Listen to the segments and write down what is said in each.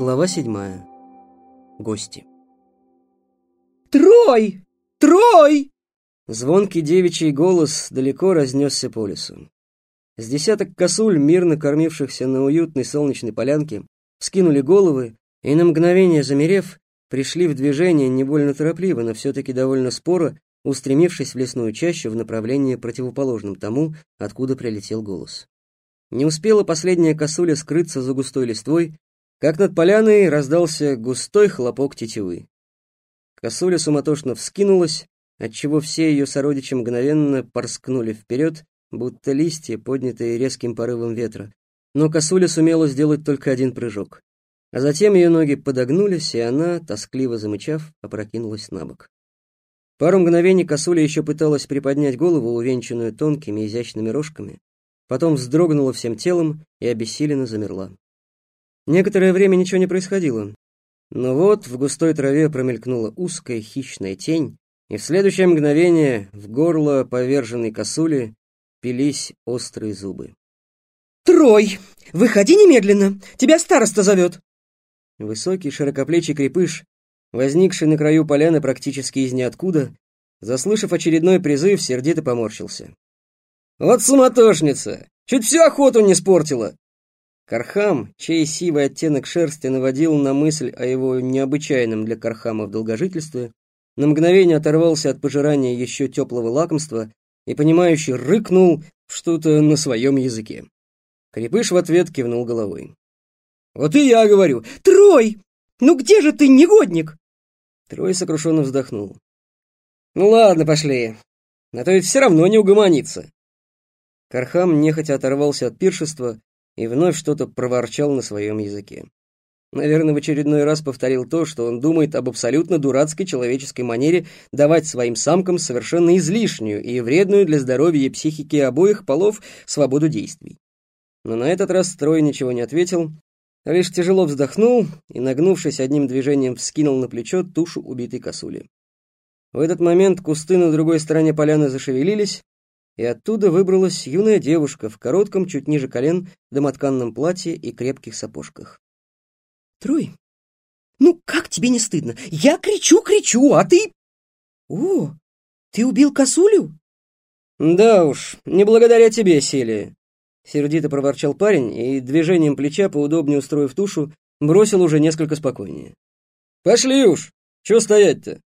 Глава седьмая. Гости. «Трой! Трой!» Звонкий девичий голос далеко разнесся по лесу. С десяток косуль, мирно кормившихся на уютной солнечной полянке, скинули головы и, на мгновение замерев, пришли в движение не больно торопливо, но все-таки довольно споро, устремившись в лесную чащу в направлении противоположном тому, откуда прилетел голос. Не успела последняя косуля скрыться за густой листвой, как над поляной раздался густой хлопок тетивы. Косуля суматошно вскинулась, отчего все ее сородичи мгновенно порскнули вперед, будто листья, поднятые резким порывом ветра. Но косуля сумела сделать только один прыжок. А затем ее ноги подогнулись, и она, тоскливо замычав, опрокинулась на бок. Пару мгновений косуля еще пыталась приподнять голову, увенчанную тонкими изящными рожками, потом вздрогнула всем телом и обессиленно замерла. Некоторое время ничего не происходило. Но вот в густой траве промелькнула узкая хищная тень, и в следующее мгновение в горло поверженной косули пились острые зубы. «Трой! Выходи немедленно! Тебя староста зовет!» Высокий широкоплечий крепыш, возникший на краю поляны практически из ниоткуда, заслышав очередной призыв, сердито поморщился. «Вот суматошница! Чуть всю охоту не испортила!» Кархам, чей сивый оттенок шерсти наводил на мысль о его необычайном для Кархама в долгожительстве, на мгновение оторвался от пожирания еще теплого лакомства и, понимающе рыкнул что-то на своем языке. Крепыш в ответ кивнул головой. «Вот и я говорю! Трой! Ну где же ты, негодник?» Трой сокрушенно вздохнул. «Ну ладно, пошли, а то ведь все равно не угомонится». Кархам нехотя оторвался от пиршества и вновь что-то проворчал на своем языке. Наверное, в очередной раз повторил то, что он думает об абсолютно дурацкой человеческой манере давать своим самкам совершенно излишнюю и вредную для здоровья и психики обоих полов свободу действий. Но на этот раз Трой ничего не ответил, лишь тяжело вздохнул и, нагнувшись одним движением, вскинул на плечо тушу убитой косули. В этот момент кусты на другой стороне поляны зашевелились, и оттуда выбралась юная девушка в коротком, чуть ниже колен, домотканном платье и крепких сапожках. «Трой, ну как тебе не стыдно? Я кричу, кричу, а ты...» «О, ты убил косулю?» «Да уж, не благодаря тебе, Селия», — сердито проворчал парень и, движением плеча, поудобнее устроив тушу, бросил уже несколько спокойнее. «Пошли уж! Чего стоять-то?»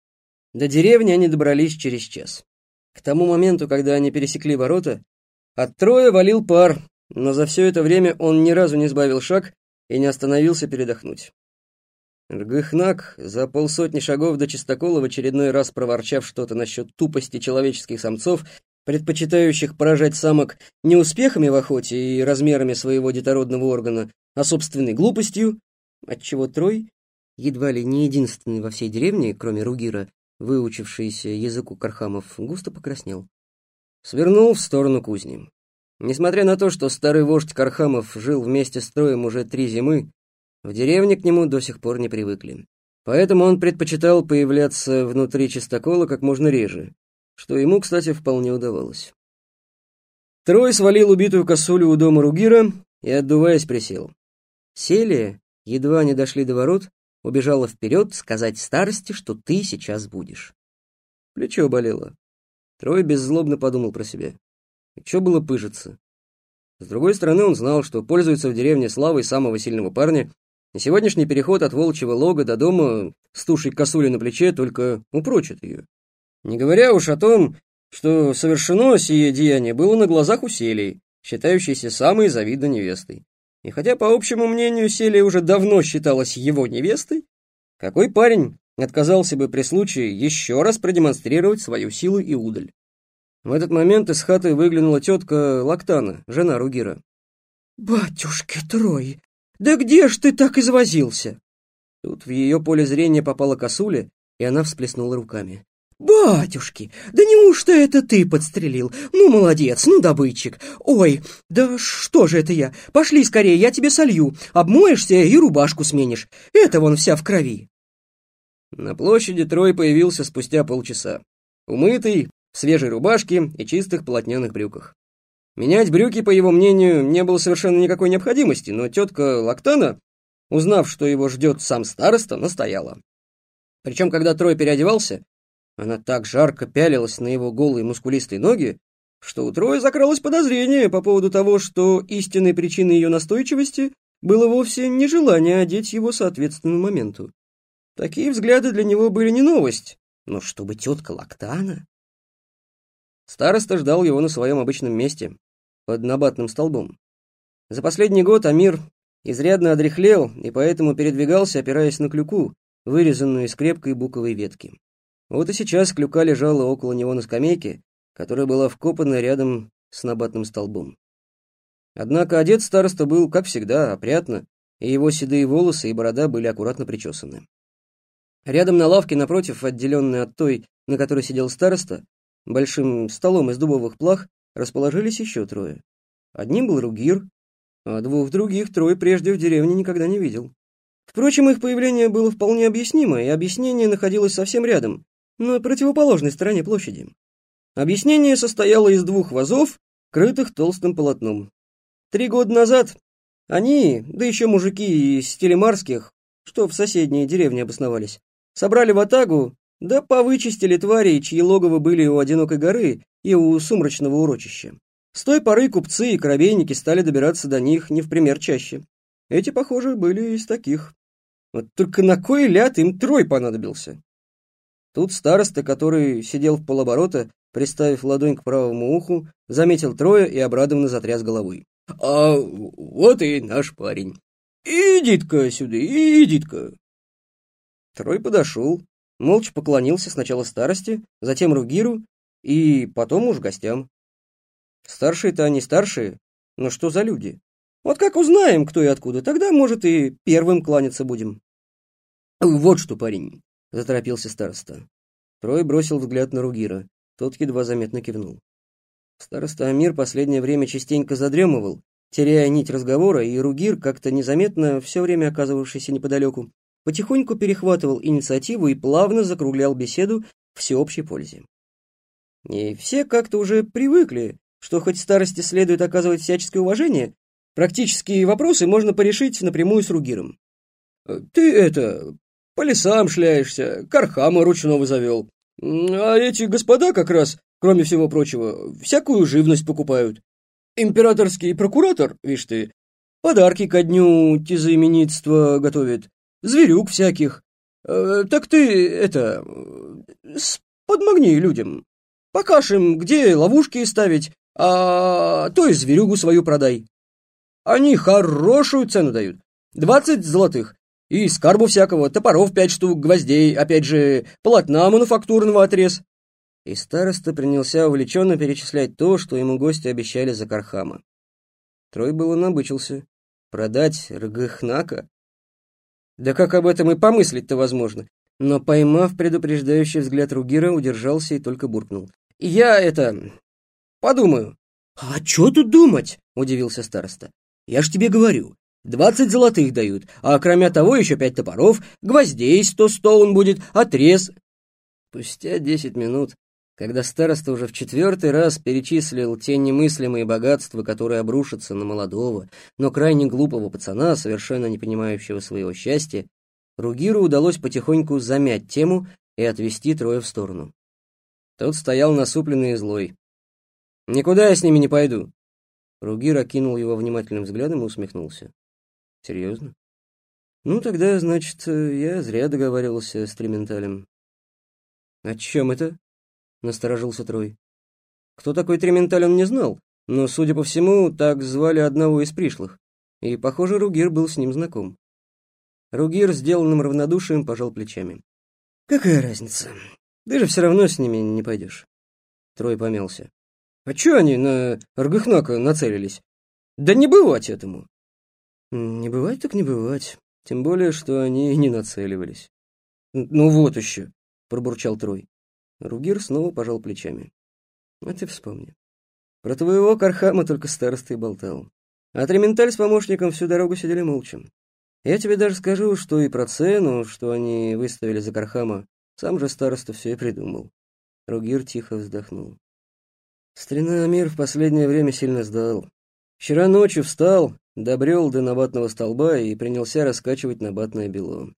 До деревни они добрались через час. К тому моменту, когда они пересекли ворота, от Троя валил пар, но за все это время он ни разу не сбавил шаг и не остановился передохнуть. Ргыхнак, за полсотни шагов до чистокола, в очередной раз проворчав что-то насчет тупости человеческих самцов, предпочитающих поражать самок не успехами в охоте и размерами своего детородного органа, а собственной глупостью, отчего Трой, едва ли не единственный во всей деревне, кроме Ругира, выучившийся языку Кархамов, густо покраснел. Свернул в сторону кузни. Несмотря на то, что старый вождь Кархамов жил вместе с Троем уже три зимы, в деревне к нему до сих пор не привыкли. Поэтому он предпочитал появляться внутри чистокола как можно реже, что ему, кстати, вполне удавалось. Трой свалил убитую косулю у дома Ругира и, отдуваясь, присел. Селия, едва не дошли до ворот, убежала вперед сказать старости, что ты сейчас будешь. Плечо болело. Трой беззлобно подумал про себя. И что было пыжиться? С другой стороны, он знал, что пользуется в деревне славой самого сильного парня, и сегодняшний переход от волчьего лога до дома с тушей косули на плече только упрочит ее. Не говоря уж о том, что совершено сие деяние было на глазах у Селии, считающейся самой завидной невестой. И хотя, по общему мнению, Селия уже давно считалась его невестой, какой парень отказался бы при случае еще раз продемонстрировать свою силу и удаль? В этот момент из хаты выглянула тетка Лактана, жена Ругира. «Батюшки Трой, да где ж ты так извозился?» Тут в ее поле зрения попала косуля, и она всплеснула руками. «Батюшки, да неужто это ты подстрелил? Ну, молодец, ну, добытчик. Ой, да что же это я? Пошли скорее, я тебе солью. Обмоешься и рубашку сменишь. Это вон вся в крови». На площади Трой появился спустя полчаса. Умытый, в свежей рубашке и чистых полотняных брюках. Менять брюки, по его мнению, не было совершенно никакой необходимости, но тетка Лактана узнав, что его ждет сам староста, настояла. Причем, когда Трой переодевался, она так жарко пялилась на его голые мускулистые ноги, что у Троя закралось подозрение по поводу того, что истинной причиной ее настойчивости было вовсе не желание одеть его соответственному моменту. Такие взгляды для него были не новость, но чтобы тетка Лактана... Староста ждал его на своем обычном месте, под набатным столбом. За последний год Амир изрядно одряхлел и поэтому передвигался, опираясь на клюку, вырезанную из крепкой буковой ветки. Вот и сейчас клюка лежала около него на скамейке, которая была вкопана рядом с набатным столбом. Однако одет староста был, как всегда, опрятно, и его седые волосы и борода были аккуратно причесаны. Рядом на лавке напротив, отделенной от той, на которой сидел староста, большим столом из дубовых плах, расположились еще трое. Одним был Ругир, а двух других трое прежде в деревне никогда не видел. Впрочем, их появление было вполне объяснимо, и объяснение находилось совсем рядом, на противоположной стороне площади. Объяснение состояло из двух вазов, крытых толстым полотном. Три года назад они, да еще мужики из Телемарских, что в соседней деревне обосновались, собрали в атагу, да повычистили твари, чьи логово были у Одинокой горы и у Сумрачного урочища. С той поры купцы и коробейники стали добираться до них не в пример чаще. Эти, похоже, были из таких. Вот только на кой ляд им трой понадобился? Тут староста, который сидел в полоборота, приставив ладонь к правому уху, заметил Троя и обрадованно затряс головой. «А вот и наш парень. Иди-ка сюда, иди-ка!» Трой подошел, молча поклонился сначала старости, затем Ругиру и потом уж гостям. Старшие-то они старшие, но что за люди? Вот как узнаем, кто и откуда, тогда, может, и первым кланяться будем. Вот что, парень, — заторопился староста. Трой бросил взгляд на Ругира. Тот едва заметно кивнул. Староста Амир последнее время частенько задремывал, теряя нить разговора, и Ругир, как-то незаметно, все время оказывавшийся неподалеку, потихоньку перехватывал инициативу и плавно закруглял беседу всеобщей пользе. И все как-то уже привыкли, что хоть старости следует оказывать всяческое уважение, практические вопросы можно порешить напрямую с Ругиром. «Ты это, по лесам шляешься, кархама ручного завел. А эти господа как раз, кроме всего прочего, всякую живность покупают. Императорский прокуратор, видишь ты, подарки ко дню тизаименитства готовит, зверюк всяких. Э, так ты, это, подмогни людям. Покажь им, где ловушки ставить, а то и зверюгу свою продай. Они хорошую цену дают. Двадцать золотых. И скарбу всякого, топоров пять штук, гвоздей, опять же, полотна мануфактурного отрез. И староста принялся увлеченно перечислять то, что ему гости обещали за Кархама. Трой было набычился. Продать Ргыхнака? Да как об этом и помыслить-то возможно? Но, поймав предупреждающий взгляд Ругира, удержался и только буркнул. «Я это... подумаю». «А что тут думать?» — удивился староста. «Я ж тебе говорю, Двадцать золотых дают, а кроме того еще пять топоров, гвоздей сто стоун будет, отрез. Спустя десять минут, когда староста уже в четвертый раз перечислил те немыслимые богатства, которые обрушатся на молодого, но крайне глупого пацана, совершенно не понимающего своего счастья, Ругиру удалось потихоньку замять тему и отвести трое в сторону. Тот стоял насупленный и злой. «Никуда я с ними не пойду». Ругир окинул его внимательным взглядом и усмехнулся. Серьезно? Ну, тогда, значит, я зря договаривался с Тременталем. О чем это? Насторожился Трой. Кто такой Тременталь, он не знал, но, судя по всему, так звали одного из пришлых, и, похоже, Ругир был с ним знаком. Ругир, сделанным равнодушием, пожал плечами. «Какая разница? Ты же все равно с ними не пойдешь». Трой помялся. «А че они на Аргахнака нацелились? Да не бывать этому!» Не бывать так не бывать. Тем более, что они не нацеливались. Ну вот еще, пробурчал Трой. Ругир снова пожал плечами. А ты вспомни. Про твоего Кархама только староста и болтал. А Тременталь с помощником всю дорогу сидели молча. Я тебе даже скажу, что и про цену, что они выставили за Кархама, сам же староста все и придумал. Ругир тихо вздохнул. Старина Амир в последнее время сильно сдал. Вчера ночью встал, добрел до набатного столба и принялся раскачивать набатное бело.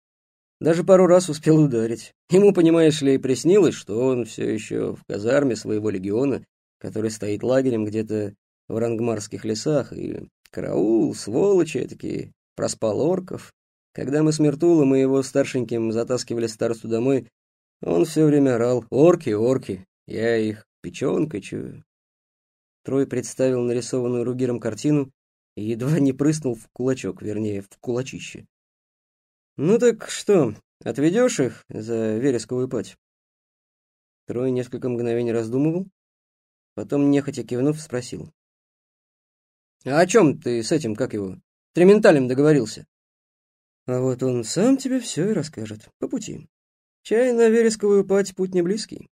Даже пару раз успел ударить. Ему, понимаешь ли, приснилось, что он все еще в казарме своего легиона, который стоит лагерем где-то в рангмарских лесах, и караул, сволочи такие, проспал орков. Когда мы с Мертулом и его старшеньким затаскивали старосту домой, он все время орал «Орки, орки!» Я их печенкой чую. Трой представил нарисованную Ругиром картину и едва не прыснул в кулачок, вернее, в кулачище. «Ну так что, отведешь их за вересковую пать?» Трой несколько мгновений раздумывал, потом, нехотя кивнув, спросил. «А о чем ты с этим, как его, Тременталем договорился?» «А вот он сам тебе все и расскажет, по пути. Чай на вересковую пать путь не близкий».